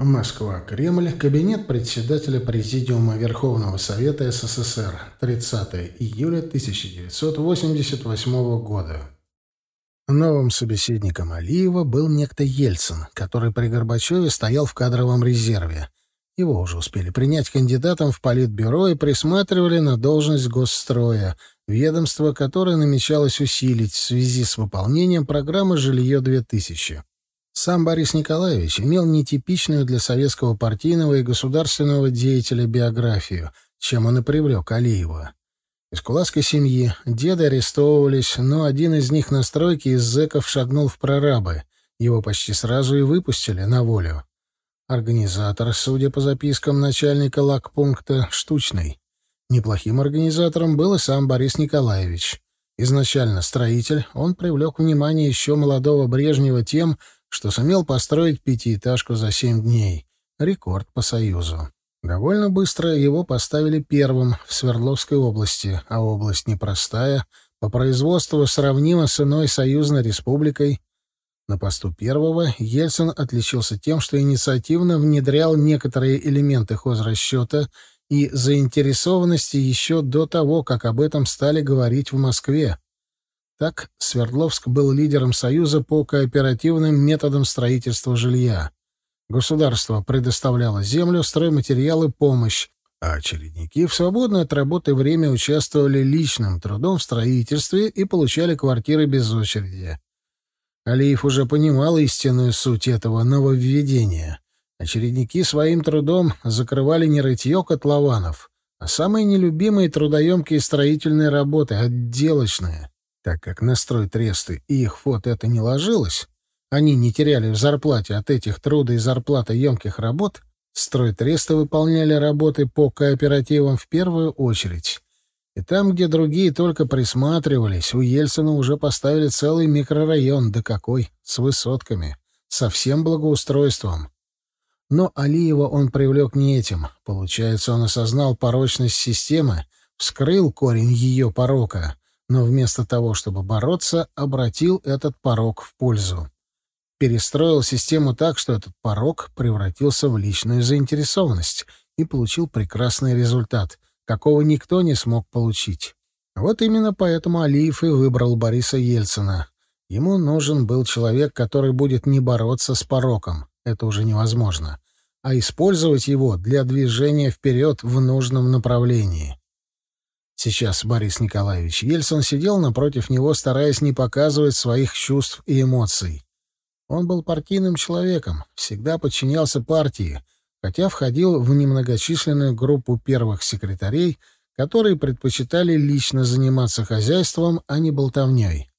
Москва, Кремль, кабинет председателя Президиума Верховного Совета СССР, 30 июля 1988 года. Новым собеседником Алиева был некто Ельцин, который при Горбачеве стоял в кадровом резерве. Его уже успели принять кандидатом в Политбюро и присматривали на должность госстроя, ведомство которое намечалось усилить в связи с выполнением программы «Жилье-2000». Сам Борис Николаевич имел нетипичную для советского партийного и государственного деятеля биографию, чем он и привлек Алиева. Из кулацкой семьи деды арестовывались, но один из них на стройке из зэков шагнул в прорабы. Его почти сразу и выпустили на волю. Организатор, судя по запискам начальника лагпункта, штучный. Неплохим организатором был и сам Борис Николаевич. Изначально строитель, он привлек внимание еще молодого Брежнева тем, что сумел построить пятиэтажку за семь дней. Рекорд по Союзу. Довольно быстро его поставили первым в Свердловской области, а область непростая, по производству сравнима с иной союзной республикой. На посту первого Ельцин отличился тем, что инициативно внедрял некоторые элементы хозрасчета и заинтересованности еще до того, как об этом стали говорить в Москве. Так Свердловск был лидером Союза по кооперативным методам строительства жилья. Государство предоставляло землю, стройматериалы, помощь, а очередники в свободное от работы время участвовали личным трудом в строительстве и получали квартиры без очереди. Алиев уже понимал истинную суть этого нововведения. Очередники своим трудом закрывали не рытье котлованов, а самые нелюбимые трудоемкие строительные работы — отделочные. Так как на стройтресты и их фото это не ложилось, они не теряли в зарплате от этих труда и зарплаты емких работ, стройтресты выполняли работы по кооперативам в первую очередь. И там, где другие только присматривались, у Ельцина уже поставили целый микрорайон, да какой, с высотками, со всем благоустройством. Но Алиева он привлек не этим. Получается, он осознал порочность системы, вскрыл корень ее порока но вместо того, чтобы бороться, обратил этот порог в пользу. Перестроил систему так, что этот порог превратился в личную заинтересованность и получил прекрасный результат, какого никто не смог получить. Вот именно поэтому Алиев и выбрал Бориса Ельцина. Ему нужен был человек, который будет не бороться с пороком, это уже невозможно, а использовать его для движения вперед в нужном направлении. Сейчас Борис Николаевич Ельцин сидел напротив него, стараясь не показывать своих чувств и эмоций. Он был партийным человеком, всегда подчинялся партии, хотя входил в немногочисленную группу первых секретарей, которые предпочитали лично заниматься хозяйством, а не болтовней.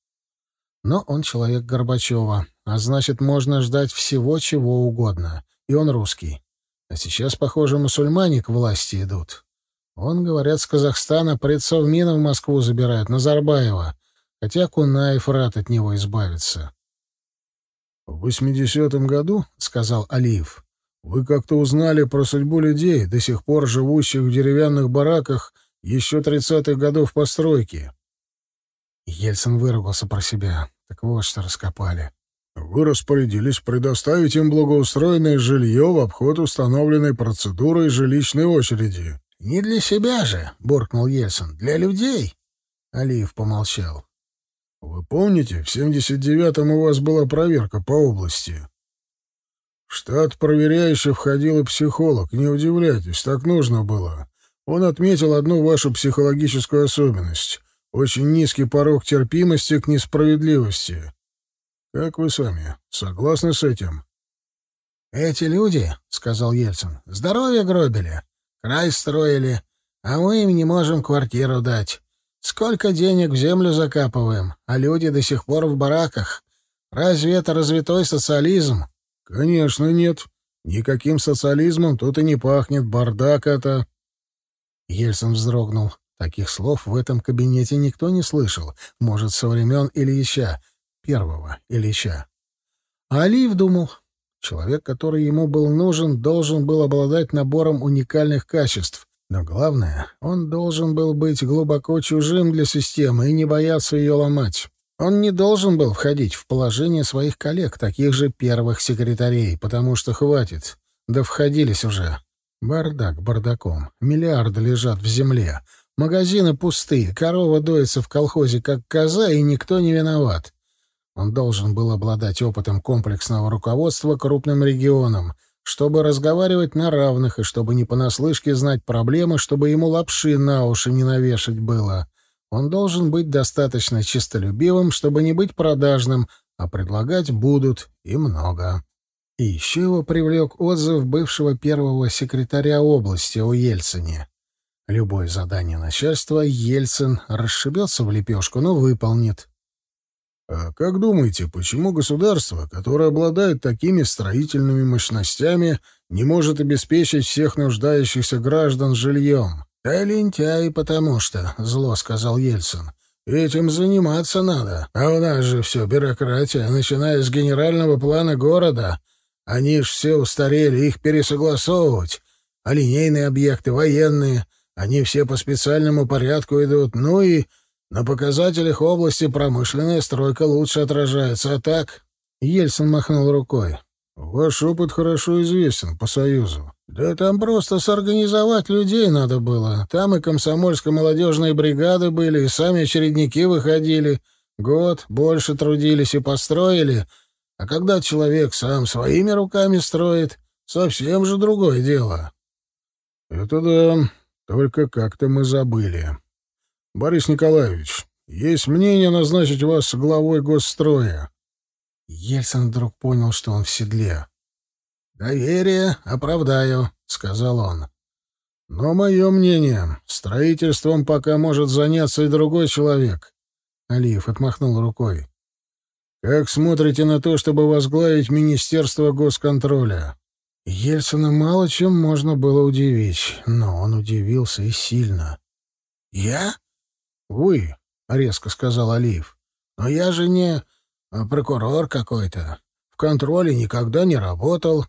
Но он человек Горбачева, а значит, можно ждать всего, чего угодно. И он русский. А сейчас, похоже, мусульмане к власти идут. Он, говорят, с Казахстана предсовмина в Москву забирают, Назарбаева, хотя Кунаев рад от него избавиться. — В восьмидесятом году, — сказал Алиев, — вы как-то узнали про судьбу людей, до сих пор живущих в деревянных бараках еще тридцатых годов постройки. Ельцин выругался про себя. Так вот что раскопали. Вы распорядились предоставить им благоустроенное жилье в обход установленной процедурой жилищной очереди. «Не для себя же», — буркнул Ельцин, — «для людей». Алиев помолчал. «Вы помните, в 79-м у вас была проверка по области?» «В штат проверяющих входил и психолог. Не удивляйтесь, так нужно было. Он отметил одну вашу психологическую особенность — очень низкий порог терпимости к несправедливости. Как вы сами, согласны с этим?» «Эти люди, — сказал Ельцин, — здоровье гробили. Край строили, а мы им не можем квартиру дать. Сколько денег в землю закапываем, а люди до сих пор в бараках. Разве это развитой социализм? Конечно, нет. Никаким социализмом тут и не пахнет, бардак это. Ельцин вздрогнул. Таких слов в этом кабинете никто не слышал. Может, со времен Ильича, первого Ильича. А Алиев думал, Человек, который ему был нужен, должен был обладать набором уникальных качеств. Но главное, он должен был быть глубоко чужим для системы и не бояться ее ломать. Он не должен был входить в положение своих коллег, таких же первых секретарей, потому что хватит. Да входились уже. Бардак бардаком. Миллиарды лежат в земле. Магазины пустые, корова доится в колхозе как коза, и никто не виноват. Он должен был обладать опытом комплексного руководства крупным регионом, чтобы разговаривать на равных и чтобы не понаслышке знать проблемы, чтобы ему лапши на уши не навешать было. Он должен быть достаточно честолюбивым, чтобы не быть продажным, а предлагать будут и много. И еще его привлек отзыв бывшего первого секретаря области о Ельцине. Любое задание начальства Ельцин расшибется в лепешку, но выполнит. А как думаете, почему государство, которое обладает такими строительными мощностями, не может обеспечить всех нуждающихся граждан жильем? Да лентяй, потому что, — зло сказал Ельцин. Этим заниматься надо. А у нас же все бюрократия, начиная с генерального плана города. Они ж все устарели, их пересогласовывать. А линейные объекты, военные, они все по специальному порядку идут. Ну и на показателях области промышленная стройка лучше отражается, а так...» Ельцин махнул рукой. «Ваш опыт хорошо известен по Союзу». «Да там просто сорганизовать людей надо было. Там и комсомольско-молодежные бригады были, и сами очередники выходили. Год больше трудились и построили. А когда человек сам своими руками строит, совсем же другое дело». «Это да, только как-то мы забыли». Борис Николаевич, есть мнение назначить вас главой госстроя. Ельцин вдруг понял, что он в седле. «Доверие оправдаю», — сказал он. «Но мое мнение, строительством пока может заняться и другой человек». Алиев отмахнул рукой. «Как смотрите на то, чтобы возглавить Министерство госконтроля?» Ельцина мало чем можно было удивить, но он удивился и сильно. «Я?» «Вы», — резко сказал Алиев. «Но я же не а, прокурор какой-то. В контроле никогда не работал».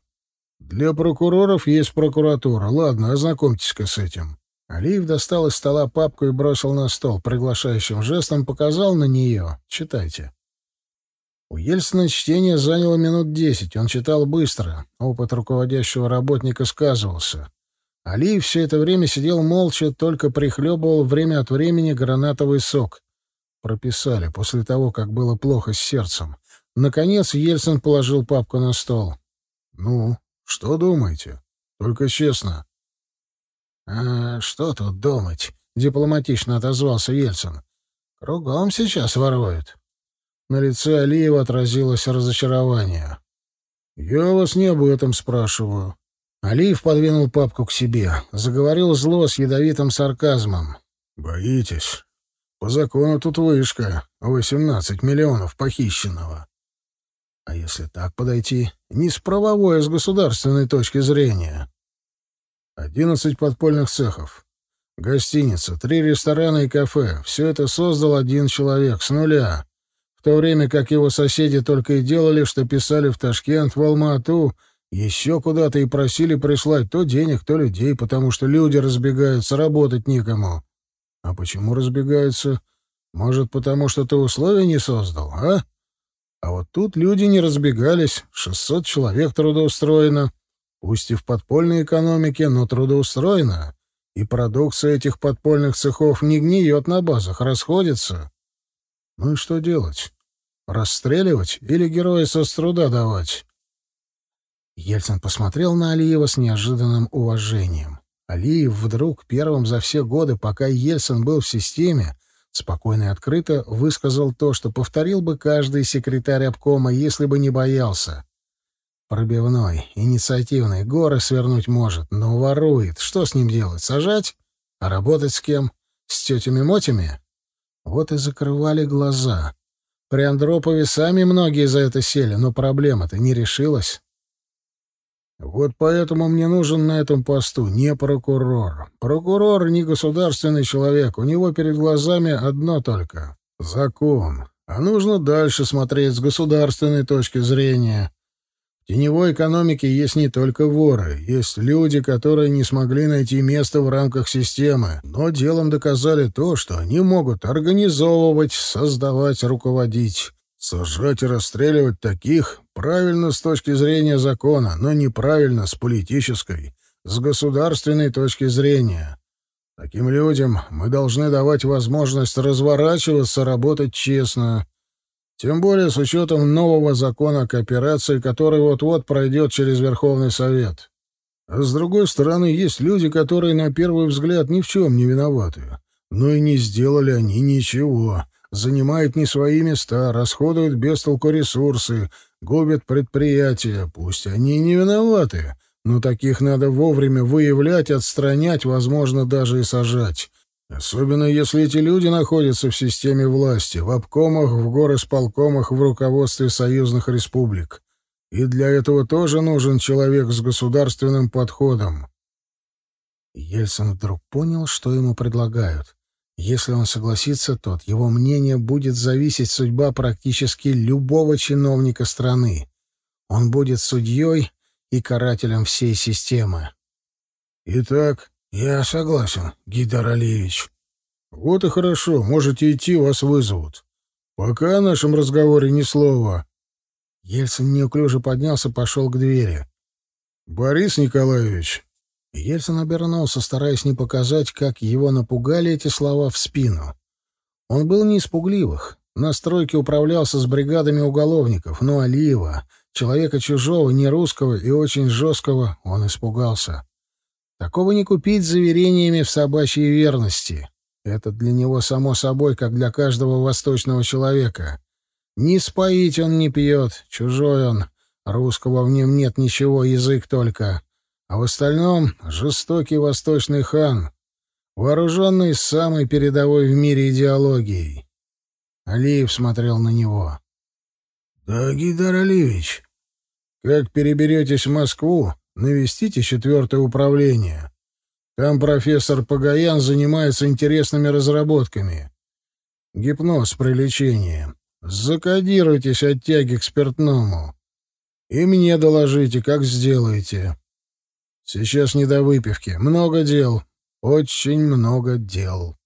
«Для прокуроров есть прокуратура. Ладно, ознакомьтесь-ка с этим». Алиев достал из стола папку и бросил на стол, приглашающим жестом показал на нее. «Читайте». У Ельцина чтение заняло минут десять. Он читал быстро. Опыт руководящего работника сказывался. Али все это время сидел молча, только прихлебывал время от времени гранатовый сок. Прописали после того, как было плохо с сердцем. Наконец Ельцин положил папку на стол. «Ну, что думаете? Только честно». «А что тут думать?» — дипломатично отозвался Ельцин. «Кругом сейчас воруют». На лице Алиева отразилось разочарование. «Я вас не об этом спрашиваю. Алиев подвинул папку к себе, заговорил зло с ядовитым сарказмом. «Боитесь? По закону тут вышка, 18 миллионов похищенного. А если так подойти, не с правовой, а с государственной точки зрения? Одиннадцать подпольных цехов, гостиница, три ресторана и кафе — все это создал один человек с нуля, в то время как его соседи только и делали, что писали в Ташкент, в Алма-Ату — еще куда-то и просили прислать то денег, то людей, потому что люди разбегаются, работать некому. А почему разбегаются? Может, потому что ты условия не создал, а? А вот тут люди не разбегались, 600 человек трудоустроено. Пусть и в подпольной экономике, но трудоустроено. И продукция этих подпольных цехов не гниет на базах, расходится. Ну и что делать? Расстреливать или героя со труда давать? Ельцин посмотрел на Алиева с неожиданным уважением. Алиев вдруг первым за все годы, пока Ельцин был в системе, спокойно и открыто высказал то, что повторил бы каждый секретарь обкома, если бы не боялся. Пробивной, инициативный, горы свернуть может, но ворует. Что с ним делать? Сажать? А работать с кем? С тетями-мотями? Вот и закрывали глаза. При Андропове сами многие за это сели, но проблема-то не решилась. Вот поэтому мне нужен на этом посту не прокурор. Прокурор не государственный человек, у него перед глазами одно только — закон. А нужно дальше смотреть с государственной точки зрения. В теневой экономике есть не только воры, есть люди, которые не смогли найти место в рамках системы, но делом доказали то, что они могут организовывать, создавать, руководить. Сажать и расстреливать таких правильно с точки зрения закона, но неправильно с политической, с государственной точки зрения. Таким людям мы должны давать возможность разворачиваться, работать честно. Тем более с учетом нового закона о кооперации, который вот-вот пройдет через Верховный Совет. А с другой стороны, есть люди, которые на первый взгляд ни в чем не виноваты. Но и не сделали они ничего. Занимают не свои места, расходуют без толку ресурсы, губят предприятия. Пусть они не виноваты, но таких надо вовремя выявлять, отстранять, возможно, даже и сажать. Особенно если эти люди находятся в системе власти, в обкомах, в горосполкомах, в руководстве союзных республик. И для этого тоже нужен человек с государственным подходом. Ельцин вдруг понял, что ему предлагают. Если он согласится, то от его мнения будет зависеть судьба практически любого чиновника страны. Он будет судьей и карателем всей системы. «Итак, я согласен, Гидар Алиевич. Вот и хорошо, можете идти, вас вызовут. Пока о нашем разговоре ни слова». Ельцин неуклюже поднялся, пошел к двери. «Борис Николаевич». Ельцин обернулся, стараясь не показать, как его напугали эти слова в спину. Он был не испугливых. На стройке управлялся с бригадами уголовников, но Алиева Человека чужого, не русского и очень жесткого он испугался. Такого не купить заверениями в собачьей верности. Это для него само собой, как для каждого восточного человека. Не споить он не пьет, чужой он. Русского в нем нет ничего, язык только. А в остальном — жестокий восточный хан, вооруженный самой передовой в мире идеологией. Алиев смотрел на него. «Да, Гидар Алиевич, как переберетесь в Москву, навестите четвертое управление. Там профессор Пагаян занимается интересными разработками. Гипноз при лечении. Закодируйтесь от тяги к спиртному. И мне доложите, как сделаете. Сейчас не до выпивки. Много дел. Очень много дел.